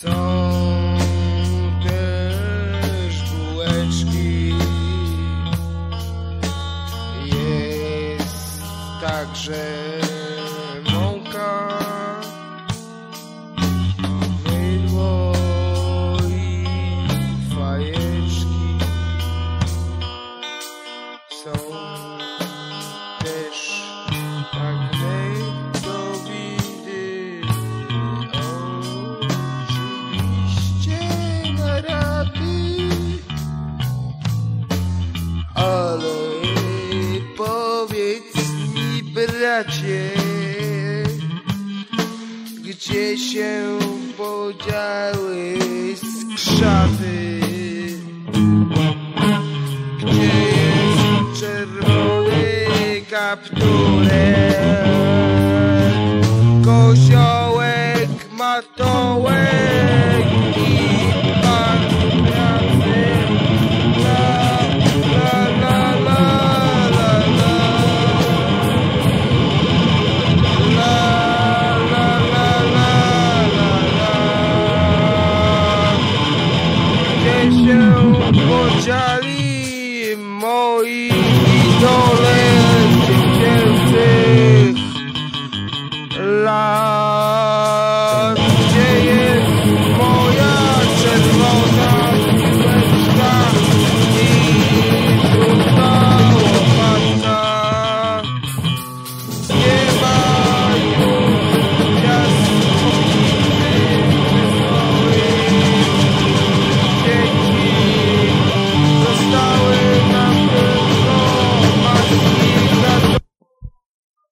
są, też bułeczki. Jest także mąka, są. powiedz mi bracie, gdzie się podziały skrzaty? Gdzie jest czerwony kapturek? Koziołek matołek? Por Charlie, Moe, Dole.